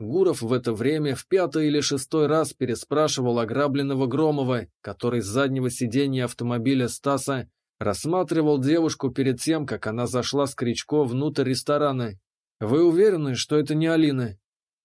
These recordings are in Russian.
Гуров в это время в пятый или шестой раз переспрашивал ограбленного Громова, который с заднего сиденья автомобиля Стаса рассматривал девушку перед тем, как она зашла с Кричко внутрь ресторана. «Вы уверены, что это не Алина?»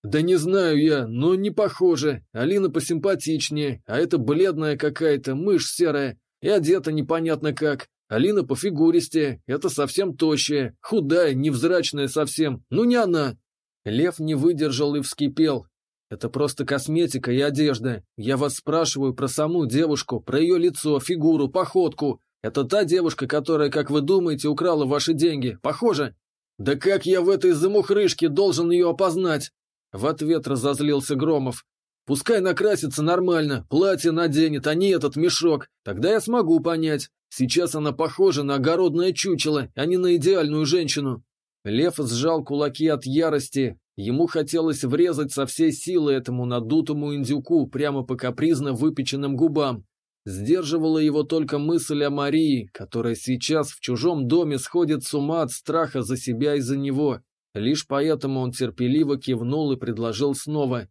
«Да не знаю я, но не похоже. Алина посимпатичнее, а это бледная какая-то, мышь серая, и одета непонятно как. Алина по фигуристе, это совсем тощая, худая, невзрачная совсем, ну не она». Лев не выдержал и вскипел. «Это просто косметика и одежда. Я вас спрашиваю про саму девушку, про ее лицо, фигуру, походку. Это та девушка, которая, как вы думаете, украла ваши деньги. Похоже?» «Да как я в этой замухрышке должен ее опознать?» В ответ разозлился Громов. «Пускай накрасится нормально, платье наденет, а не этот мешок. Тогда я смогу понять. Сейчас она похожа на огородное чучело, а не на идеальную женщину». Лев сжал кулаки от ярости. Ему хотелось врезать со всей силы этому надутому индюку прямо по капризно выпеченным губам. Сдерживала его только мысль о Марии, которая сейчас в чужом доме сходит с ума от страха за себя и за него. Лишь поэтому он терпеливо кивнул и предложил снова.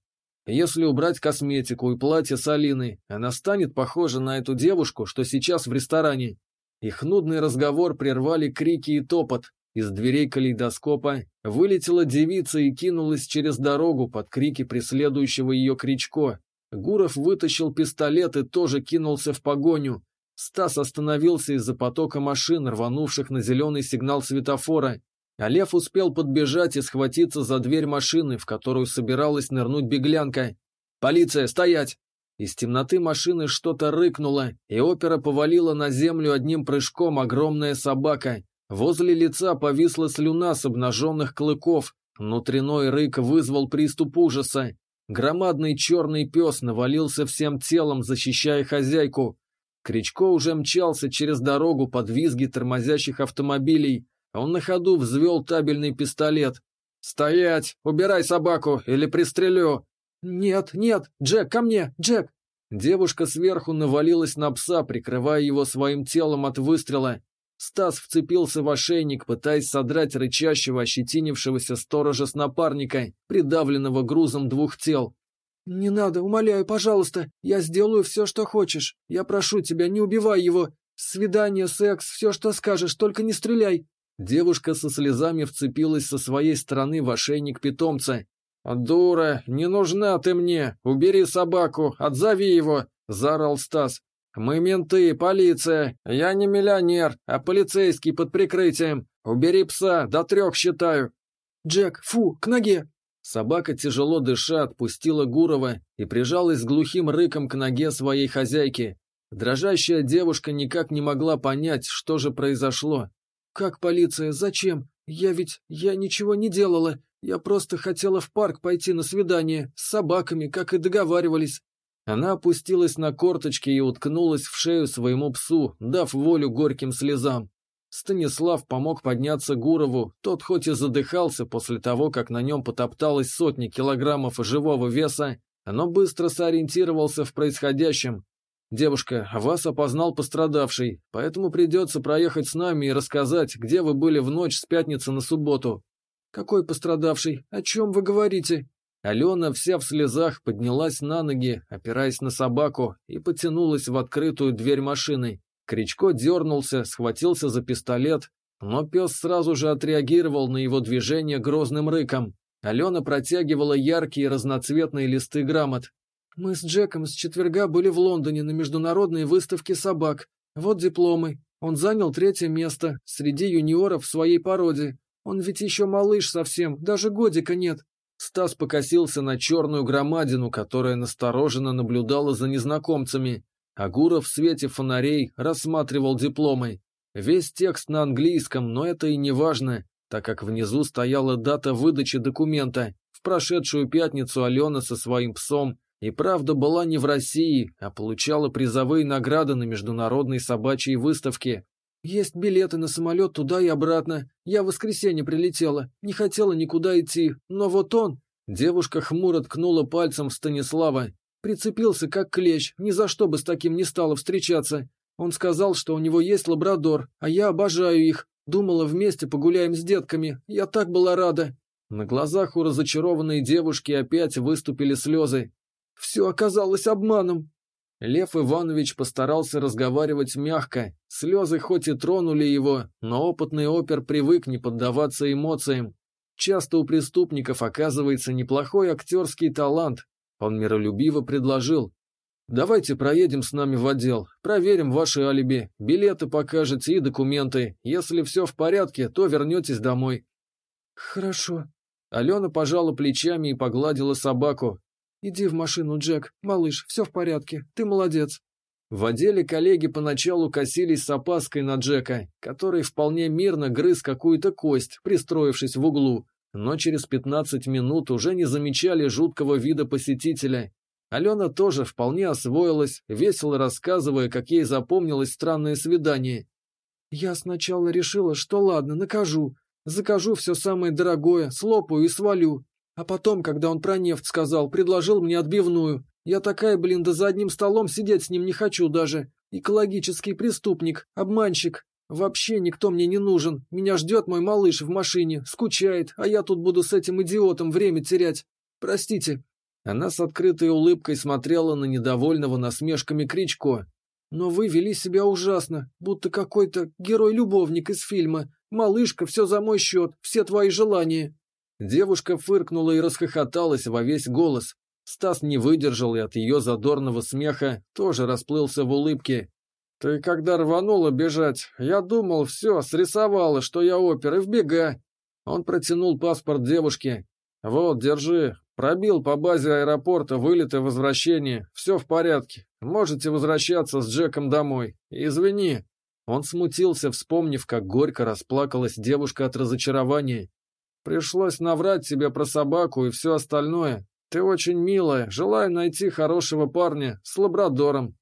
Если убрать косметику и платье с Алиной, она станет похожа на эту девушку, что сейчас в ресторане. Их нудный разговор прервали крики и топот. Из дверей калейдоскопа вылетела девица и кинулась через дорогу под крики преследующего ее Кричко. Гуров вытащил пистолет и тоже кинулся в погоню. Стас остановился из-за потока машин, рванувших на зеленый сигнал светофора. А Лев успел подбежать и схватиться за дверь машины, в которую собиралась нырнуть беглянка. «Полиция, стоять!» Из темноты машины что-то рыкнуло, и опера повалила на землю одним прыжком огромная собака. Возле лица повисла слюна с обнаженных клыков. Внутренной рык вызвал приступ ужаса. Громадный черный пес навалился всем телом, защищая хозяйку. Кричко уже мчался через дорогу под визги тормозящих автомобилей. Он на ходу взвел табельный пистолет. «Стоять! Убирай собаку, или пристрелю!» «Нет, нет! Джек, ко мне! Джек!» Девушка сверху навалилась на пса, прикрывая его своим телом от выстрела. Стас вцепился в ошейник, пытаясь содрать рычащего, ощетинившегося сторожа с напарника, придавленного грузом двух тел. «Не надо, умоляю, пожалуйста, я сделаю все, что хочешь. Я прошу тебя, не убивай его. Свидание, секс, все, что скажешь, только не стреляй». Девушка со слезами вцепилась со своей стороны в ошейник питомца. «Дура, не нужна ты мне! Убери собаку, отзови его!» – заорал Стас. «Мы менты, полиция. Я не миллионер, а полицейский под прикрытием. Убери пса, до трех считаю». «Джек, фу, к ноге!» Собака, тяжело дыша, отпустила Гурова и прижалась с глухим рыком к ноге своей хозяйки. Дрожащая девушка никак не могла понять, что же произошло. «Как полиция? Зачем? Я ведь... я ничего не делала. Я просто хотела в парк пойти на свидание, с собаками, как и договаривались. Она опустилась на корточки и уткнулась в шею своему псу, дав волю горьким слезам. Станислав помог подняться Гурову, тот хоть и задыхался после того, как на нем потопталось сотни килограммов живого веса, но быстро сориентировался в происходящем. «Девушка, вас опознал пострадавший, поэтому придется проехать с нами и рассказать, где вы были в ночь с пятницы на субботу». «Какой пострадавший? О чем вы говорите?» Алена вся в слезах поднялась на ноги, опираясь на собаку, и потянулась в открытую дверь машины. Кричко дернулся, схватился за пистолет, но пес сразу же отреагировал на его движение грозным рыком. Алена протягивала яркие разноцветные листы грамот. «Мы с Джеком с четверга были в Лондоне на международной выставке собак. Вот дипломы. Он занял третье место среди юниоров в своей породе. Он ведь еще малыш совсем, даже годика нет. Стас покосился на черную громадину, которая настороженно наблюдала за незнакомцами. Агуров в свете фонарей рассматривал дипломы. Весь текст на английском, но это и не важно, так как внизу стояла дата выдачи документа. В прошедшую пятницу Алена со своим псом и правда была не в России, а получала призовые награды на международной собачьей выставке. «Есть билеты на самолет туда и обратно. Я в воскресенье прилетела, не хотела никуда идти, но вот он...» Девушка хмуро ткнула пальцем в Станислава. Прицепился как клещ, ни за что бы с таким не стала встречаться. Он сказал, что у него есть лабрадор, а я обожаю их. Думала, вместе погуляем с детками. Я так была рада. На глазах у разочарованной девушки опять выступили слезы. «Все оказалось обманом!» Лев Иванович постарался разговаривать мягко. Слезы хоть и тронули его, но опытный опер привык не поддаваться эмоциям. Часто у преступников оказывается неплохой актерский талант. Он миролюбиво предложил. «Давайте проедем с нами в отдел, проверим ваши алиби, билеты покажете и документы. Если все в порядке, то вернетесь домой». «Хорошо». Алена пожала плечами и погладила собаку. «Иди в машину, Джек. Малыш, все в порядке. Ты молодец». В отделе коллеги поначалу косились с опаской на Джека, который вполне мирно грыз какую-то кость, пристроившись в углу, но через 15 минут уже не замечали жуткого вида посетителя. Алена тоже вполне освоилась, весело рассказывая, как ей запомнилось странное свидание. «Я сначала решила, что ладно, накажу. Закажу все самое дорогое, слопаю и свалю. А потом, когда он про нефть сказал, предложил мне отбивную. Я такая, блин, да за одним столом сидеть с ним не хочу даже. Экологический преступник, обманщик. Вообще никто мне не нужен. Меня ждет мой малыш в машине, скучает, а я тут буду с этим идиотом время терять. Простите». Она с открытой улыбкой смотрела на недовольного насмешками Кричко. «Но вы вели себя ужасно, будто какой-то герой-любовник из фильма. Малышка, все за мой счет, все твои желания». Девушка фыркнула и расхохоталась во весь голос. Стас не выдержал и от ее задорного смеха тоже расплылся в улыбке. «Ты когда рванула бежать, я думал, все, срисовала, что я опер, и в бега». Он протянул паспорт девушке. «Вот, держи. Пробил по базе аэропорта вылет и возвращение. Все в порядке. Можете возвращаться с Джеком домой. Извини». Он смутился, вспомнив, как горько расплакалась девушка от разочарования. Пришлось наврать тебе про собаку и все остальное. Ты очень милая, желаю найти хорошего парня с лабрадором».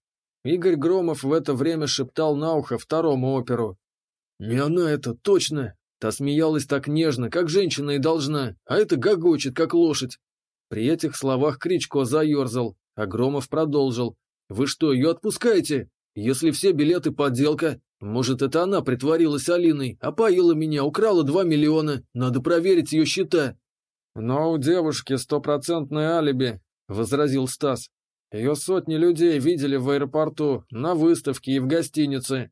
Игорь Громов в это время шептал на ухо второму оперу. «Не она это, точно!» Та смеялась так нежно, как женщина и должна, а это гогочет, как лошадь. При этих словах Кричко заерзал, а Громов продолжил. «Вы что, ее отпускаете? Если все билеты подделка, может, это она притворилась Алиной, опоила меня, украла два миллиона. Надо проверить ее счета. Но у девушки стопроцентное алиби, возразил Стас. Ее сотни людей видели в аэропорту, на выставке и в гостинице.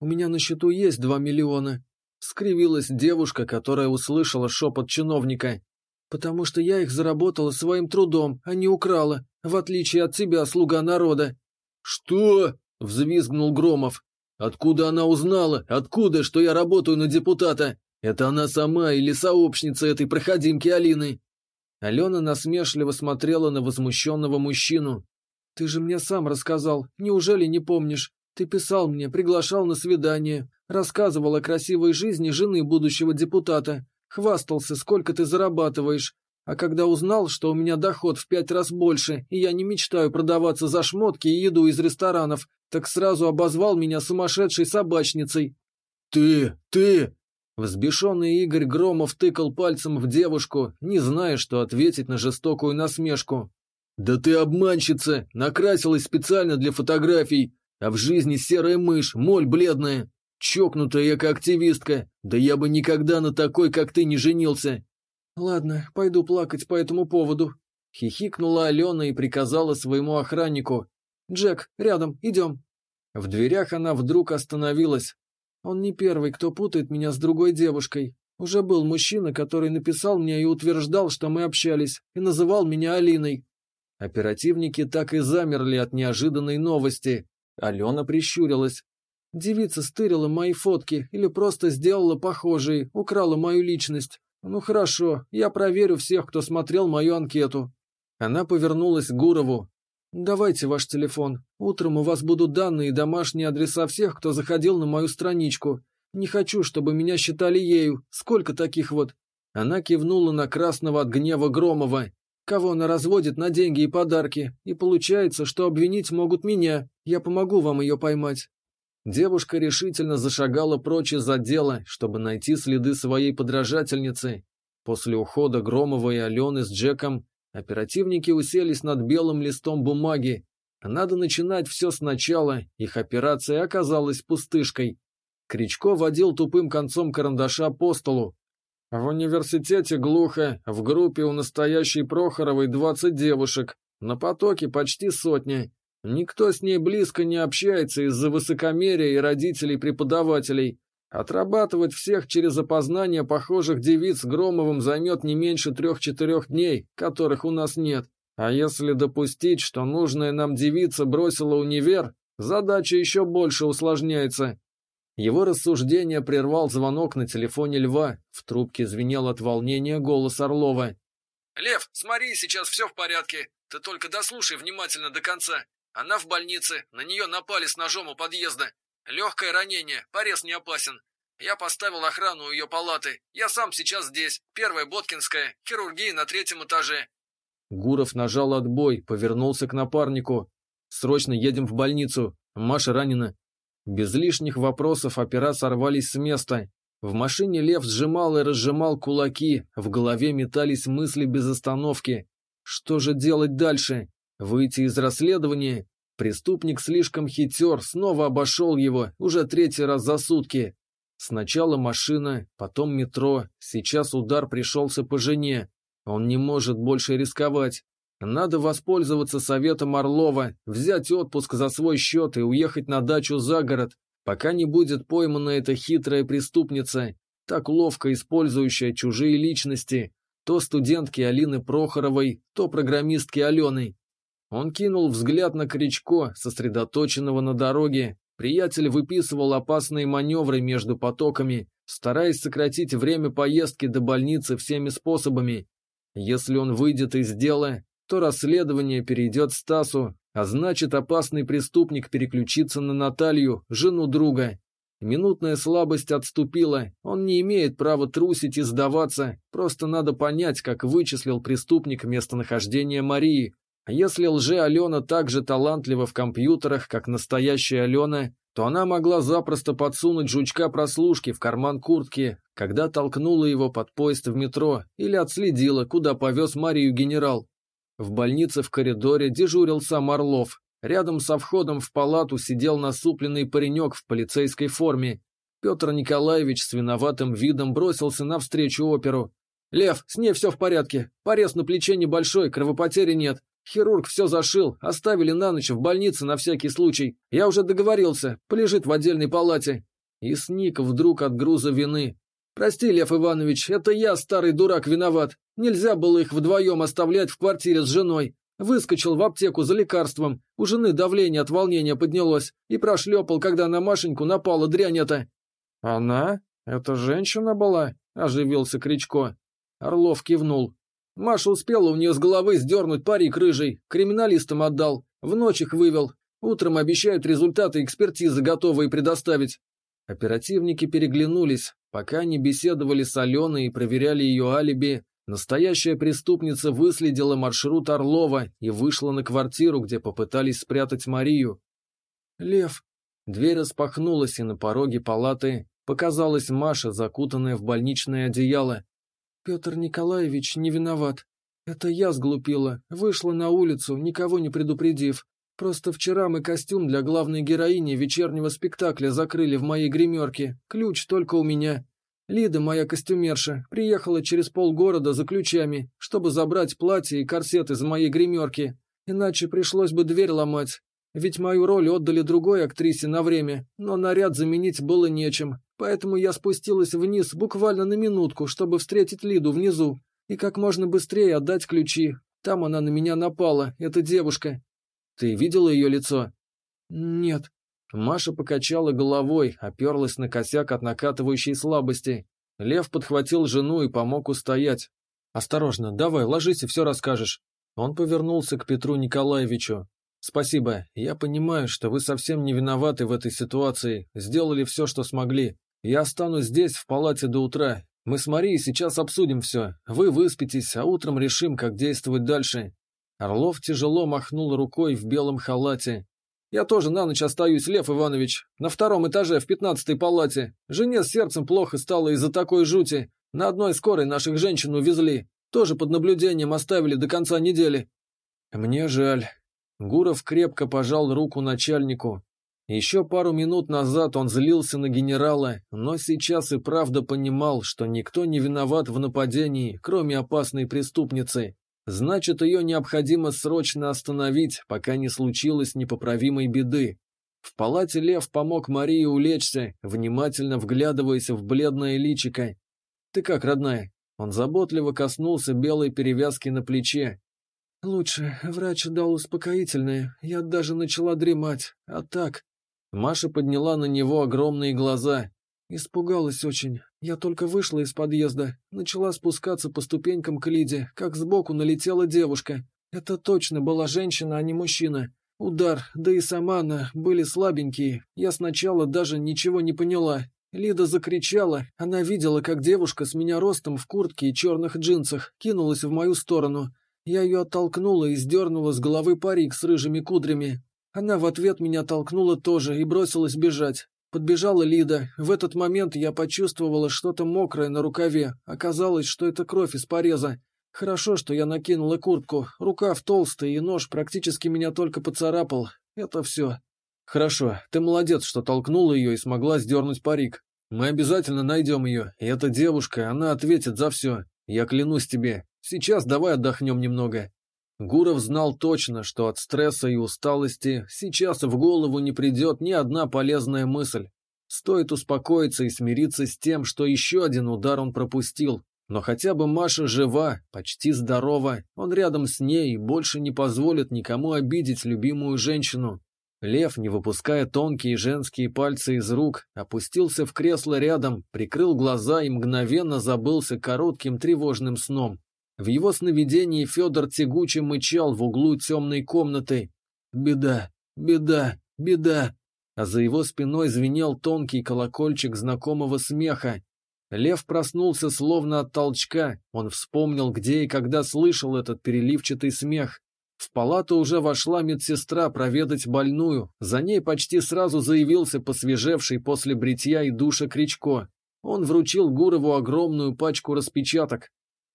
У меня на счету есть два миллиона. Скривилась девушка, которая услышала шепот чиновника. Потому что я их заработала своим трудом, а не украла, в отличие от тебя, слуга народа. Что? Взвизгнул Громов. Откуда она узнала? Откуда, что я работаю на депутата? Это она сама или сообщница этой проходимки Алины?» Алена насмешливо смотрела на возмущенного мужчину. «Ты же мне сам рассказал. Неужели не помнишь? Ты писал мне, приглашал на свидание, рассказывал о красивой жизни жены будущего депутата, хвастался, сколько ты зарабатываешь. А когда узнал, что у меня доход в пять раз больше, и я не мечтаю продаваться за шмотки и еду из ресторанов, так сразу обозвал меня сумасшедшей собачницей. «Ты! Ты!» Взбешенный Игорь Громов тыкал пальцем в девушку, не зная, что ответить на жестокую насмешку. «Да ты обманщица! Накрасилась специально для фотографий! А в жизни серая мышь, моль бледная! Чокнутая эко-активистка! Да я бы никогда на такой, как ты, не женился!» «Ладно, пойду плакать по этому поводу», — хихикнула Алена и приказала своему охраннику. «Джек, рядом, идем». В дверях она вдруг остановилась. «Он не первый, кто путает меня с другой девушкой. Уже был мужчина, который написал мне и утверждал, что мы общались, и называл меня Алиной». Оперативники так и замерли от неожиданной новости. Алена прищурилась. Девица стырила мои фотки или просто сделала похожие, украла мою личность. Ну хорошо, я проверю всех, кто смотрел мою анкету. Она повернулась к Гурову. «Давайте ваш телефон. Утром у вас будут данные и домашние адреса всех, кто заходил на мою страничку. Не хочу, чтобы меня считали ею. Сколько таких вот?» Она кивнула на красного от гнева Громова. «Кого она разводит на деньги и подарки. И получается, что обвинить могут меня. Я помогу вам ее поймать». Девушка решительно зашагала прочь из отдела, чтобы найти следы своей подражательницы. После ухода Громова и Алены с Джеком Оперативники уселись над белым листом бумаги. Надо начинать все сначала, их операция оказалась пустышкой. Кричко водил тупым концом карандаша по столу. В университете глухо, в группе у настоящей Прохоровой двадцать девушек, на потоке почти сотня. Никто с ней близко не общается из-за высокомерия и родителей преподавателей. Отрабатывать всех через опознание похожих девиц Громовым займет не меньше трех-четырех дней, которых у нас нет. А если допустить, что нужная нам девица бросила универ, задача еще больше усложняется. Его рассуждение прервал звонок на телефоне Льва. В трубке звенел от волнения голос Орлова. «Лев, смотри, сейчас все в порядке. Ты только дослушай внимательно до конца. Она в больнице, на нее напали с ножом у подъезда. Легкое ранение, порез не опасен. Я поставил охрану у ее палаты. Я сам сейчас здесь. Первая Боткинская, хирургия на третьем этаже. Гуров нажал отбой, повернулся к напарнику. «Срочно едем в больницу. Маша ранена». Без лишних вопросов опера сорвались с места. В машине Лев сжимал и разжимал кулаки, в голове метались мысли без остановки. Что же делать дальше? Выйти из расследования? Преступник слишком хитер, снова обошел его, уже третий раз за сутки. Сначала машина, потом метро, сейчас удар пришелся по жене. Он не может больше рисковать. Надо воспользоваться советом Орлова, взять отпуск за свой счет и уехать на дачу за город, пока не будет поймана эта хитрая преступница, так ловко использующая чужие личности, то студентки Алины Прохоровой, то программистки Алены. Он кинул взгляд на Кричко, сосредоточенного на дороге. Приятель выписывал опасные маневры между потоками, стараясь сократить время поездки до больницы всеми способами. Если он выйдет из дела, то расследование перейдет Стасу, а значит опасный преступник переключится на Наталью, жену друга. Минутная слабость отступила, он не имеет права трусить и сдаваться, просто надо понять, как вычислил преступник местонахождение Марии, если лже-Алена так же талантлива в компьютерах, как настоящая Алена, то она могла запросто подсунуть жучка прослушки в карман куртки, когда толкнула его под поезд в метро или отследила, куда повез Марию генерал. В больнице в коридоре дежурил сам Орлов. Рядом со входом в палату сидел насупленный паренек в полицейской форме. Петр Николаевич с виноватым видом бросился навстречу оперу. «Лев, с ней все в порядке. Порез на плече небольшой, кровопотери нет. Хирург все зашил, оставили на ночь в больнице на всякий случай. Я уже договорился, полежит в отдельной палате. И сник вдруг от груза вины. Прости, Лев Иванович, это я, старый дурак, виноват. Нельзя было их вдвоем оставлять в квартире с женой. Выскочил в аптеку за лекарством. У жены давление от волнения поднялось. И прошлепал, когда на Машеньку напала дрянь эта. «Она? Это женщина была?» – оживился Кричко. Орлов кивнул. Маша успела у нее с головы сдернуть парик рыжий, криминалистам отдал, в ночь их вывел. Утром обещают результаты экспертизы готовые предоставить. Оперативники переглянулись, пока они беседовали с Аленой и проверяли ее алиби. Настоящая преступница выследила маршрут Орлова и вышла на квартиру, где попытались спрятать Марию. «Лев!» Дверь распахнулась, и на пороге палаты показалась Маша, закутанная в больничное одеяло. Петр Николаевич не виноват. Это я сглупила, вышла на улицу, никого не предупредив. Просто вчера мы костюм для главной героини вечернего спектакля закрыли в моей гримерке. Ключ только у меня. Лида, моя костюмерша, приехала через полгорода за ключами, чтобы забрать платье и корсет из моей гримерки. Иначе пришлось бы дверь ломать. Ведь мою роль отдали другой актрисе на время, но наряд заменить было нечем. Поэтому я спустилась вниз буквально на минутку, чтобы встретить Лиду внизу и как можно быстрее отдать ключи. Там она на меня напала, эта девушка. Ты видела ее лицо? Нет. Маша покачала головой, оперлась на косяк от накатывающей слабости. Лев подхватил жену и помог устоять. «Осторожно, давай, ложись и все расскажешь». Он повернулся к Петру Николаевичу. «Спасибо. Я понимаю, что вы совсем не виноваты в этой ситуации. Сделали все, что смогли. Я останусь здесь, в палате до утра. Мы с Марией сейчас обсудим все. Вы выспитесь, а утром решим, как действовать дальше». Орлов тяжело махнул рукой в белом халате. «Я тоже на ночь остаюсь, Лев Иванович. На втором этаже, в пятнадцатой палате. Жене с сердцем плохо стало из-за такой жути. На одной скорой наших женщин увезли. Тоже под наблюдением оставили до конца недели». «Мне жаль». Гуров крепко пожал руку начальнику. Еще пару минут назад он злился на генерала, но сейчас и правда понимал, что никто не виноват в нападении, кроме опасной преступницы. Значит, ее необходимо срочно остановить, пока не случилось непоправимой беды. В палате Лев помог Марии улечься, внимательно вглядываясь в бледное личико. «Ты как, родная?» Он заботливо коснулся белой перевязки на плече. «Лучше. Врач дал успокоительное. Я даже начала дремать. А так...» Маша подняла на него огромные глаза. Испугалась очень. Я только вышла из подъезда, начала спускаться по ступенькам к Лиде, как сбоку налетела девушка. Это точно была женщина, а не мужчина. Удар, да и сама она, были слабенькие. Я сначала даже ничего не поняла. Лида закричала. Она видела, как девушка с меня ростом в куртке и черных джинсах кинулась в мою сторону. Я ее оттолкнула и сдернула с головы парик с рыжими кудрями. Она в ответ меня толкнула тоже и бросилась бежать. Подбежала Лида. В этот момент я почувствовала что-то мокрое на рукаве. Оказалось, что это кровь из пореза. Хорошо, что я накинула куртку. Рукав толстый, и нож практически меня только поцарапал. Это все. Хорошо, ты молодец, что толкнула ее и смогла сдернуть парик. Мы обязательно найдем ее, и эта девушка, она ответит за все. Я клянусь тебе. Сейчас давай отдохнем немного. Гуров знал точно, что от стресса и усталости сейчас в голову не придет ни одна полезная мысль. Стоит успокоиться и смириться с тем, что еще один удар он пропустил. Но хотя бы Маша жива, почти здорова, он рядом с ней и больше не позволит никому обидеть любимую женщину. Лев, не выпуская тонкие женские пальцы из рук, опустился в кресло рядом, прикрыл глаза и мгновенно забылся коротким тревожным сном. В его сновидении Федор тягуче мычал в углу темной комнаты. «Беда! Беда! Беда!» А за его спиной звенел тонкий колокольчик знакомого смеха. Лев проснулся словно от толчка. Он вспомнил, где и когда слышал этот переливчатый смех. В палату уже вошла медсестра проведать больную. За ней почти сразу заявился посвежевший после бритья и душа Кричко. Он вручил Гурову огромную пачку распечаток.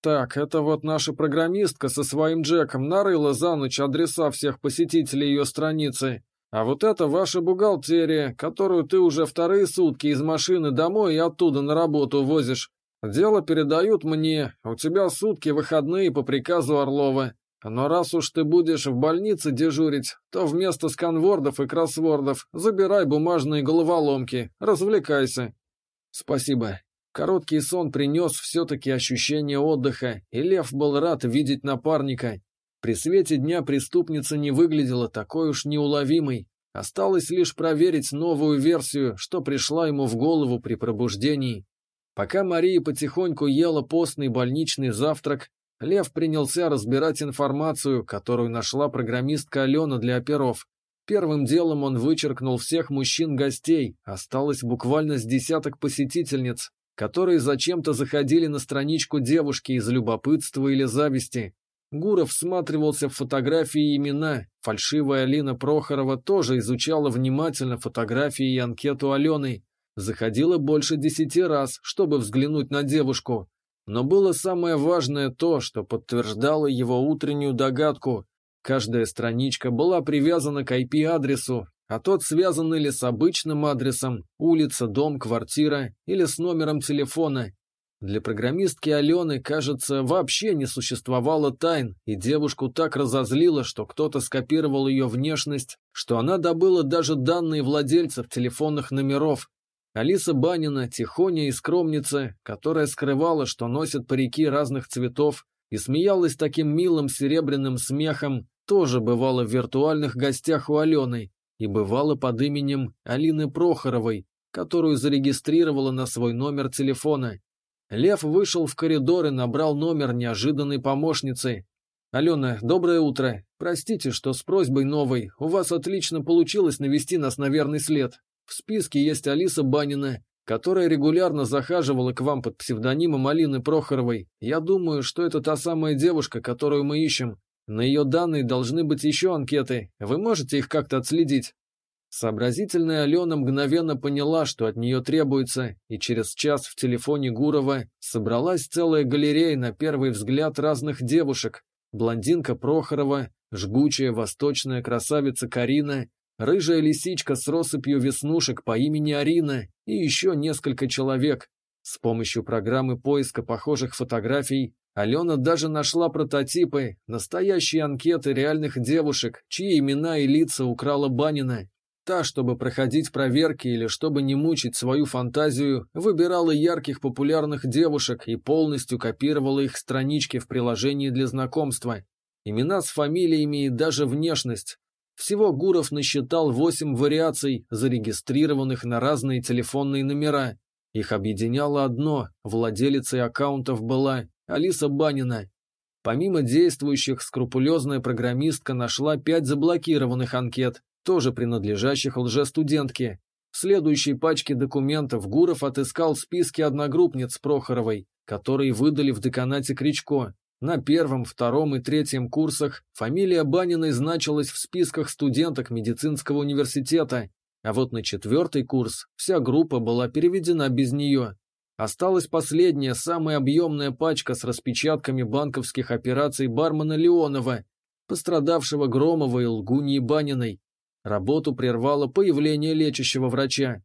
Так, это вот наша программистка со своим Джеком нарыла за ночь адреса всех посетителей ее страницы. А вот это ваша бухгалтерия, которую ты уже вторые сутки из машины домой и оттуда на работу возишь. Дело передают мне, у тебя сутки выходные по приказу Орлова. Но раз уж ты будешь в больнице дежурить, то вместо сканвордов и кроссвордов забирай бумажные головоломки, развлекайся. Спасибо, Короткий сон принес все-таки ощущение отдыха, и Лев был рад видеть напарника. При свете дня преступница не выглядела такой уж неуловимой. Осталось лишь проверить новую версию, что пришла ему в голову при пробуждении. Пока Мария потихоньку ела постный больничный завтрак, Лев принялся разбирать информацию, которую нашла программистка Алена для оперов. Первым делом он вычеркнул всех мужчин-гостей, осталось буквально с десяток посетительниц, которые зачем-то заходили на страничку девушки из любопытства или зависти. Гуров всматривался в фотографии и имена. Фальшивая Алина Прохорова тоже изучала внимательно фотографии и анкету Алены. Заходила больше десяти раз, чтобы взглянуть на девушку. Но было самое важное то, что подтверждало его утреннюю догадку. Каждая страничка была привязана к IP-адресу, а тот связан или с обычным адресом, улица, дом, квартира, или с номером телефона. Для программистки Алены, кажется, вообще не существовало тайн, и девушку так разозлило, что кто-то скопировал ее внешность, что она добыла даже данные владельцев телефонных номеров. Алиса Банина, тихоня и скромница, которая скрывала, что носит парики разных цветов, и смеялась таким милым серебряным смехом, тоже бывала в виртуальных гостях у Алены, и бывала под именем Алины Прохоровой, которую зарегистрировала на свой номер телефона. Лев вышел в коридор и набрал номер неожиданной помощницы. «Алена, доброе утро. Простите, что с просьбой новой. У вас отлично получилось навести нас на верный след. В списке есть Алиса Банина, которая регулярно захаживала к вам под псевдонимом Алины Прохоровой. Я думаю, что это та самая девушка, которую мы ищем. На ее данные должны быть еще анкеты. Вы можете их как-то отследить?» Сообразительная Алена мгновенно поняла, что от нее требуется, и через час в телефоне Гурова собралась целая галерея на первый взгляд разных девушек. Блондинка Прохорова, жгучая восточная красавица Карина, рыжая лисичка с россыпью веснушек по имени Арина и еще несколько человек. С помощью программы поиска похожих фотографий Алена даже нашла прототипы, настоящие анкеты реальных девушек, чьи имена и лица украла Банина. Та, чтобы проходить проверки или чтобы не мучить свою фантазию, выбирала ярких популярных девушек и полностью копировала их странички в приложении для знакомства. Имена с фамилиями и даже внешность. Всего Гуров насчитал восемь вариаций, зарегистрированных на разные телефонные номера. Их объединяло одно – владелицей аккаунтов была Алиса Банина. Помимо действующих, скрупулезная программистка нашла пять заблокированных анкет, тоже принадлежащих лжестудентке. В следующей пачке документов Гуров отыскал списки одногруппниц Прохоровой, которые выдали в деканате Кричко. На первом, втором и третьем курсах фамилия Баниной значилась в списках студенток медицинского университета, а вот на четвертый курс вся группа была переведена без нее. Осталась последняя, самая объемная пачка с распечатками банковских операций бармена Леонова, пострадавшего Громова и Лгуньи Баниной, Работу прервало появление лечащего врача.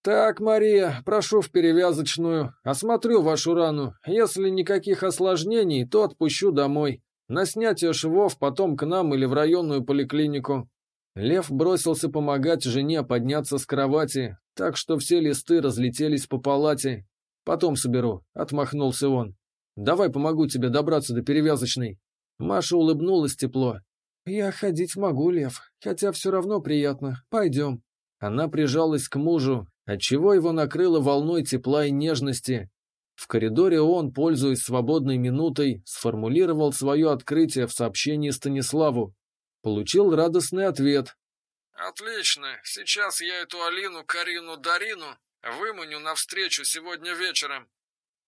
«Так, Мария, прошу в перевязочную. Осмотрю вашу рану. Если никаких осложнений, то отпущу домой. На снятие швов потом к нам или в районную поликлинику». Лев бросился помогать жене подняться с кровати, так что все листы разлетелись по палате. «Потом соберу», — отмахнулся он. «Давай помогу тебе добраться до перевязочной». Маша улыбнулась тепло. «Я ходить могу, Лев, хотя все равно приятно. Пойдем». Она прижалась к мужу, отчего его накрыло волной тепла и нежности. В коридоре он, пользуясь свободной минутой, сформулировал свое открытие в сообщении Станиславу. Получил радостный ответ. «Отлично. Сейчас я эту Алину, Карину, Дарину выманю навстречу сегодня вечером».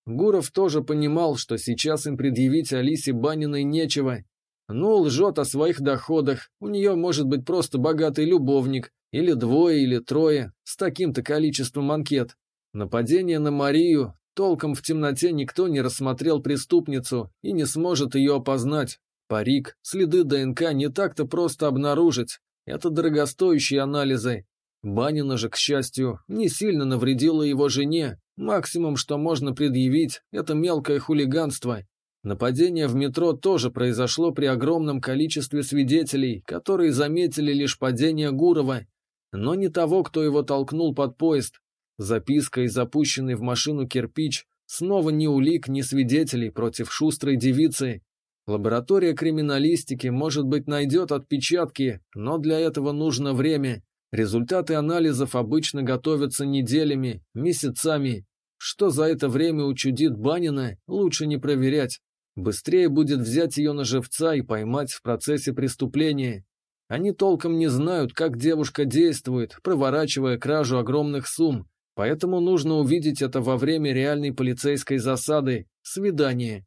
Гуров тоже понимал, что сейчас им предъявить Алисе Баниной нечего, ну, лжет о своих доходах, у нее может быть просто богатый любовник, или двое, или трое, с таким-то количеством анкет. Нападение на Марию, толком в темноте никто не рассмотрел преступницу и не сможет ее опознать. Парик, следы ДНК не так-то просто обнаружить, это дорогостоящие анализы. Банина же, к счастью, не сильно навредила его жене, максимум, что можно предъявить, это мелкое хулиганство, Нападение в метро тоже произошло при огромном количестве свидетелей, которые заметили лишь падение Гурова, но не того, кто его толкнул под поезд. Записка и запущенный в машину кирпич снова ни улик, ни свидетелей против шустрой девицы. Лаборатория криминалистики, может быть, найдет отпечатки, но для этого нужно время. Результаты анализов обычно готовятся неделями, месяцами. Что за это время учудит Банина, лучше не проверять. Быстрее будет взять ее на живца и поймать в процессе преступления. Они толком не знают, как девушка действует, проворачивая кражу огромных сумм, поэтому нужно увидеть это во время реальной полицейской засады, свидания.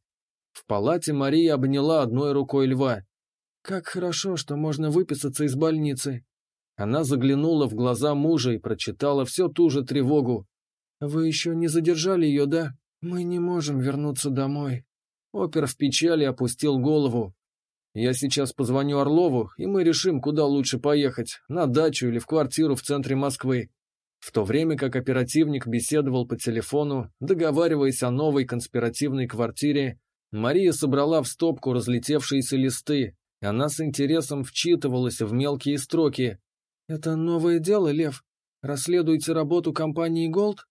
В палате Мария обняла одной рукой льва. «Как хорошо, что можно выписаться из больницы». Она заглянула в глаза мужа и прочитала всю ту же тревогу. «Вы еще не задержали ее, да? Мы не можем вернуться домой. Опер в печали опустил голову. «Я сейчас позвоню Орлову, и мы решим, куда лучше поехать, на дачу или в квартиру в центре Москвы». В то время как оперативник беседовал по телефону, договариваясь о новой конспиративной квартире, Мария собрала в стопку разлетевшиеся листы. Она с интересом вчитывалась в мелкие строки. «Это новое дело, Лев? Расследуете работу компании «Голд»?»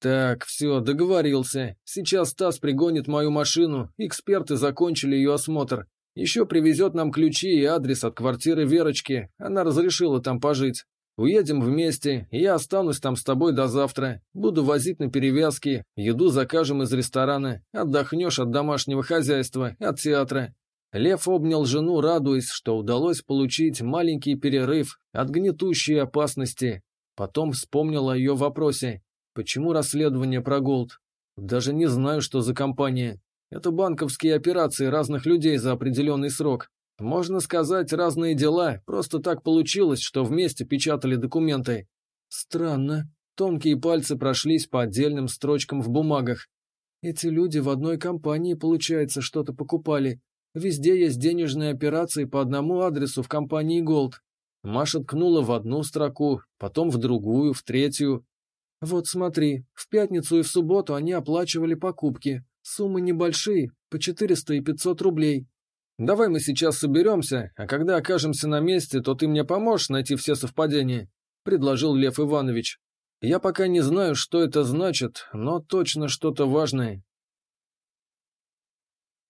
Так, все, договорился. Сейчас Стас пригонит мою машину, эксперты закончили ее осмотр. Еще привезет нам ключи и адрес от квартиры Верочки, она разрешила там пожить. Уедем вместе, я останусь там с тобой до завтра. Буду возить на перевязки, еду закажем из ресторана, отдохнешь от домашнего хозяйства, от театра. Лев обнял жену, радуясь, что удалось получить маленький перерыв от гнетущей опасности. Потом вспомнил о ее вопросе. Почему расследование про Голд? Даже не знаю, что за компания. Это банковские операции разных людей за определенный срок. Можно сказать, разные дела, просто так получилось, что вместе печатали документы. Странно. Тонкие пальцы прошлись по отдельным строчкам в бумагах. Эти люди в одной компании, получается, что-то покупали. Везде есть денежные операции по одному адресу в компании Gold. Маша ткнула в одну строку, потом в другую, в третью. «Вот смотри, в пятницу и в субботу они оплачивали покупки. Суммы небольшие, по 400 и 500 рублей. Давай мы сейчас соберемся, а когда окажемся на месте, то ты мне поможешь найти все совпадения», — предложил Лев Иванович. «Я пока не знаю, что это значит, но точно что-то важное».